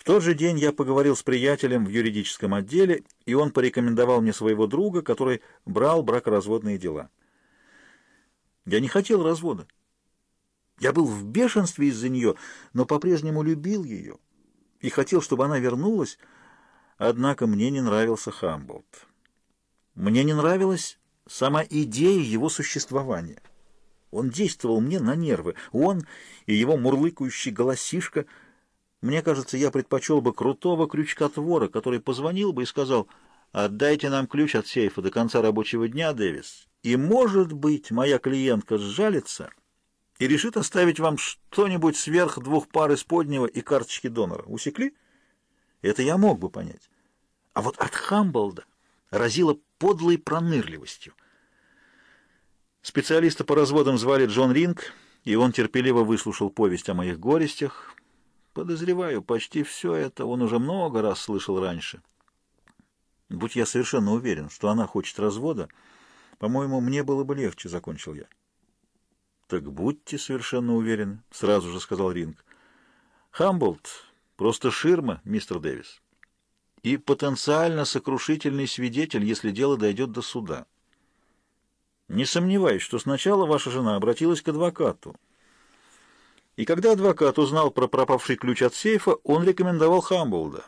В тот же день я поговорил с приятелем в юридическом отделе, и он порекомендовал мне своего друга, который брал бракоразводные дела. Я не хотел развода. Я был в бешенстве из-за нее, но по-прежнему любил ее и хотел, чтобы она вернулась, однако мне не нравился Хамболт. Мне не нравилась сама идея его существования. Он действовал мне на нервы. Он и его мурлыкающий голосишка — мне кажется, я предпочел бы крутого крючкотвора, который позвонил бы и сказал, «Отдайте нам ключ от сейфа до конца рабочего дня, Дэвис, и, может быть, моя клиентка сжалится и решит оставить вам что-нибудь сверх двух пар исподнего и карточки донора. Усекли? Это я мог бы понять. А вот от Хамблда разило подлой пронырливостью. Специалиста по разводам звали Джон Ринг, и он терпеливо выслушал повесть о моих горестях, Подозреваю, почти все это он уже много раз слышал раньше. Будь я совершенно уверен, что она хочет развода, по-моему, мне было бы легче, — закончил я. — Так будьте совершенно уверены, — сразу же сказал Ринг. — Хамблд — просто ширма, мистер Дэвис, и потенциально сокрушительный свидетель, если дело дойдет до суда. Не сомневаюсь, что сначала ваша жена обратилась к адвокату, — и когда адвокат узнал про пропавший ключ от сейфа, он рекомендовал Хамблда.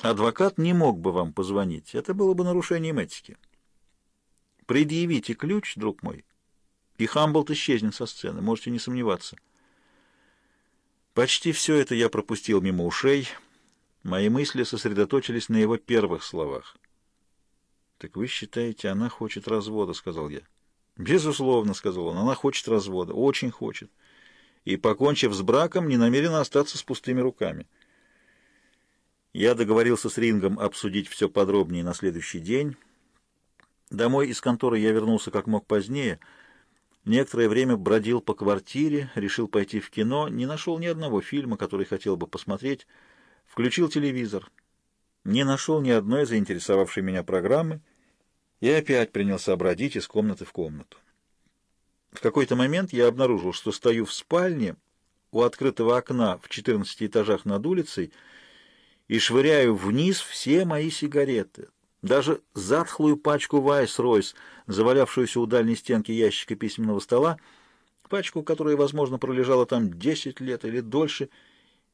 Адвокат не мог бы вам позвонить. Это было бы нарушением этики. Предъявите ключ, друг мой, и Хамблд исчезнет со сцены, можете не сомневаться. Почти все это я пропустил мимо ушей. Мои мысли сосредоточились на его первых словах. «Так вы считаете, она хочет развода?» — сказал я. «Безусловно», — сказал он, — «она хочет развода, очень хочет» и, покончив с браком, не намерена остаться с пустыми руками. Я договорился с Рингом обсудить все подробнее на следующий день. Домой из конторы я вернулся как мог позднее. Некоторое время бродил по квартире, решил пойти в кино, не нашел ни одного фильма, который хотел бы посмотреть. Включил телевизор. Не нашел ни одной заинтересовавшей меня программы и опять принялся бродить из комнаты в комнату. В какой-то момент я обнаружил, что стою в спальне у открытого окна в 14 этажах над улицей и швыряю вниз все мои сигареты. Даже затхлую пачку Вайс-Ройс, завалявшуюся у дальней стенки ящика письменного стола, пачку, которая, возможно, пролежала там 10 лет или дольше,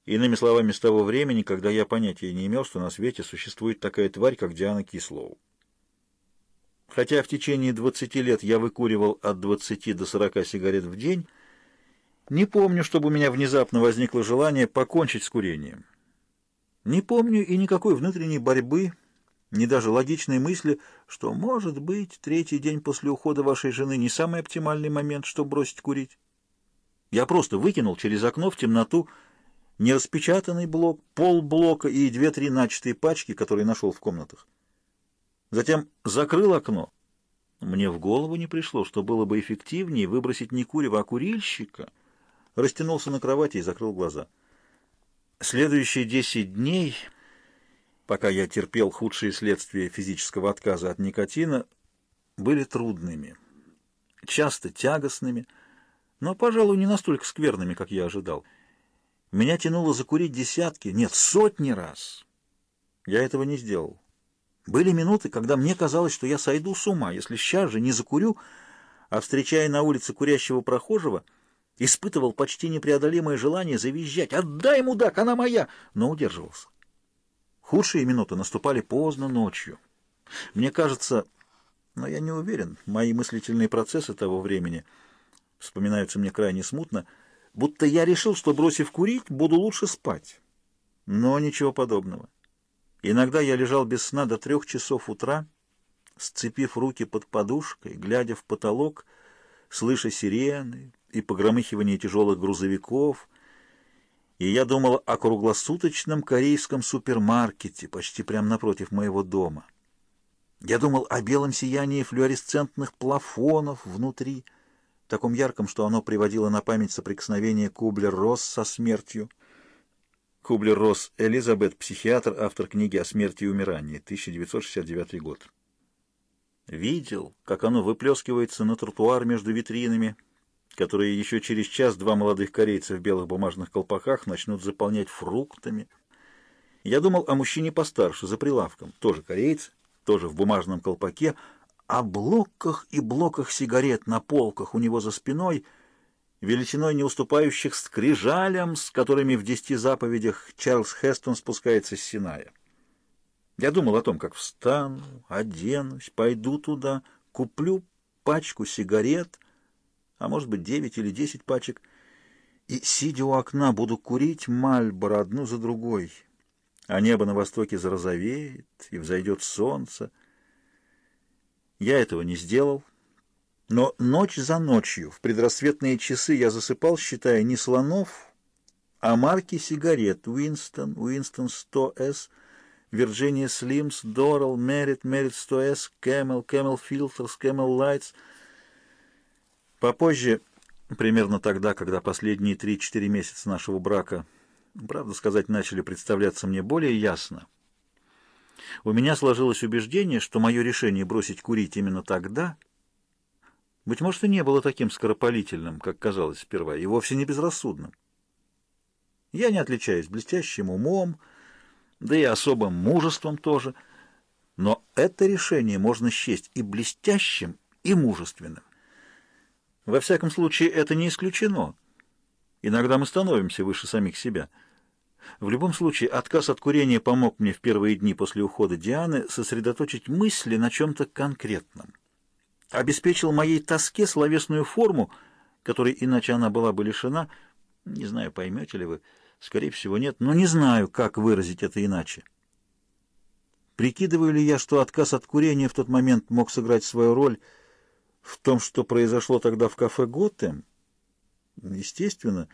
иными словами, с того времени, когда я понятия не имел, что на свете существует такая тварь, как Диана Кислоу. Хотя в течение 20 лет я выкуривал от 20 до 40 сигарет в день, не помню, чтобы у меня внезапно возникло желание покончить с курением. Не помню и никакой внутренней борьбы, ни даже логичной мысли, что, может быть, третий день после ухода вашей жены не самый оптимальный момент, чтобы бросить курить. Я просто выкинул через окно в темноту нераспечатанный блок, полблока и две-три начатые пачки, которые нашел в комнатах. Затем закрыл окно. Мне в голову не пришло, что было бы эффективнее выбросить не курева, а курильщика. Растянулся на кровати и закрыл глаза. Следующие десять дней, пока я терпел худшие следствия физического отказа от никотина, были трудными, часто тягостными, но, пожалуй, не настолько скверными, как я ожидал. Меня тянуло закурить десятки, нет, сотни раз. Я этого не сделал. Были минуты, когда мне казалось, что я сойду с ума, если сейчас же не закурю, а, встречая на улице курящего прохожего, испытывал почти непреодолимое желание завизжать «Отдай, мудак, она моя!» но удерживался. Худшие минуты наступали поздно ночью. Мне кажется, но я не уверен, мои мыслительные процессы того времени вспоминаются мне крайне смутно, будто я решил, что, бросив курить, буду лучше спать. Но ничего подобного. Иногда я лежал без сна до трех часов утра, сцепив руки под подушкой, глядя в потолок, слыша сирены и погромыхивание тяжелых грузовиков, и я думал о круглосуточном корейском супермаркете, почти прямо напротив моего дома. Я думал о белом сиянии флуоресцентных плафонов внутри, таком ярком, что оно приводило на память соприкосновение Кублер-Росс со смертью — Кублер-Росс Элизабет, психиатр, автор книги «О смерти и умирании», 1969 год. Видел, как оно выплескивается на тротуар между витринами, которые еще через час два молодых корейца в белых бумажных колпаках начнут заполнять фруктами, Я думал о мужчине постарше, за прилавком, тоже кореец, тоже в бумажном колпаке, о блоках и блоках сигарет на полках у него за спиной, величиной не уступающих скрижалям, с которыми в десяти заповедях Чарльз Хестон спускается с Синая. Я думал о том, как встану, оденусь, пойду туда, куплю пачку сигарет, а может быть девять или десять пачек, и, сидя у окна, буду курить Мальборо одну за другой, а небо на востоке зарозовеет, и взойдет солнце. Я этого не сделал, но ночь за ночью, в предрассветные часы, я засыпал, считая не слонов, а марки сигарет. Уинстон, Уинстон 100С, Virginia Slims, Doral, Merit, Merit 100S, Camel, Camel Filters, Camel Lights. Попозже, примерно тогда, когда последние 3-4 месяца нашего брака, правда сказать, начали представляться мне более ясно, у меня сложилось убеждение, что мое решение бросить курить именно тогда, быть может, и не было таким скоропалительным, как казалось сперва, и вовсе не безрассудным. Я не отличаюсь блестящим умом, да и особым мужеством тоже. Но это решение можно счесть и блестящим, и мужественным. Во всяком случае, это не исключено. Иногда мы становимся выше самих себя. В любом случае, отказ от курения помог мне в первые дни после ухода Дианы сосредоточить мысли на чем-то конкретном. Обеспечил моей тоске словесную форму, которой иначе она была бы лишена. Не знаю, поймете ли вы, Скорее всего, нет, но не знаю, как выразить это иначе. Прикидываю ли я, что отказ от курения в тот момент мог сыграть свою роль в том, что произошло тогда в кафе «Готэм»? Естественно,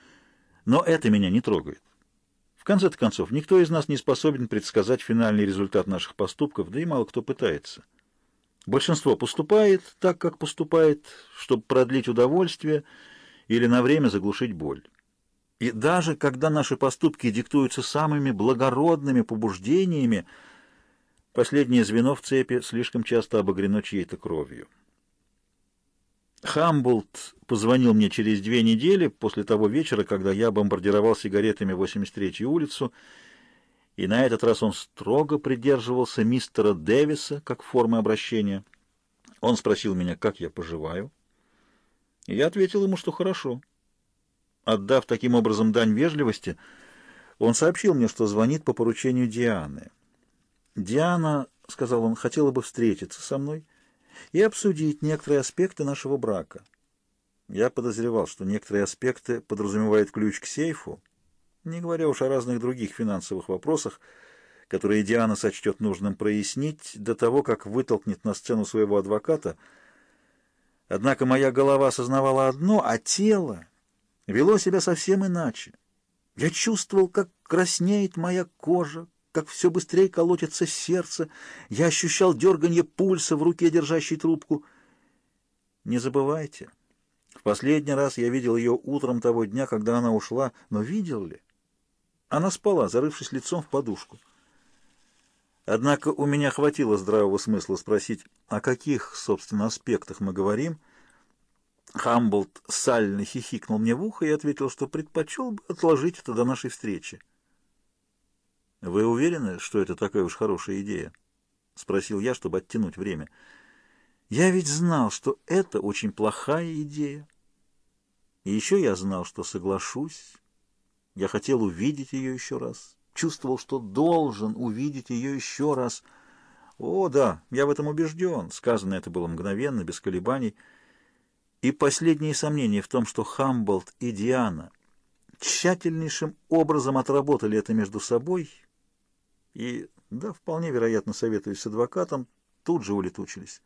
но это меня не трогает. В конце-то концов, никто из нас не способен предсказать финальный результат наших поступков, да и мало кто пытается. Большинство поступает так, как поступает, чтобы продлить удовольствие или на время заглушить боль. И даже когда наши поступки диктуются самыми благородными побуждениями, последнее звено в цепи слишком часто обогрено чьей-то кровью. Хамболт позвонил мне через две недели после того вечера, когда я бомбардировал сигаретами 83-ю улицу, и на этот раз он строго придерживался мистера Дэвиса как формы обращения. Он спросил меня, как я поживаю, и я ответил ему, что хорошо. Отдав таким образом дань вежливости, он сообщил мне, что звонит по поручению Дианы. «Диана, — сказал он, — хотела бы встретиться со мной и обсудить некоторые аспекты нашего брака. Я подозревал, что некоторые аспекты подразумевают ключ к сейфу, не говоря уж о разных других финансовых вопросах, которые Диана сочтет нужным прояснить до того, как вытолкнет на сцену своего адвоката. Однако моя голова осознавала одно, а тело вело себя совсем иначе. Я чувствовал, как краснеет моя кожа, как все быстрее колотится сердце. Я ощущал дерганье пульса в руке, держащей трубку. Не забывайте, в последний раз я видел ее утром того дня, когда она ушла, но видел ли? Она спала, зарывшись лицом в подушку. Однако у меня хватило здравого смысла спросить, о каких, собственно, аспектах мы говорим — Хамблд сально хихикнул мне в ухо и ответил, что предпочел бы отложить это до нашей встречи. «Вы уверены, что это такая уж хорошая идея?» — спросил я, чтобы оттянуть время. «Я ведь знал, что это очень плохая идея. И еще я знал, что соглашусь. Я хотел увидеть ее еще раз. Чувствовал, что должен увидеть ее еще раз. О, да, я в этом убежден. Сказано это было мгновенно, без колебаний» и последние сомнения в том, что Хамболт и Диана тщательнейшим образом отработали это между собой и, да, вполне вероятно, советуясь с адвокатом, тут же улетучились.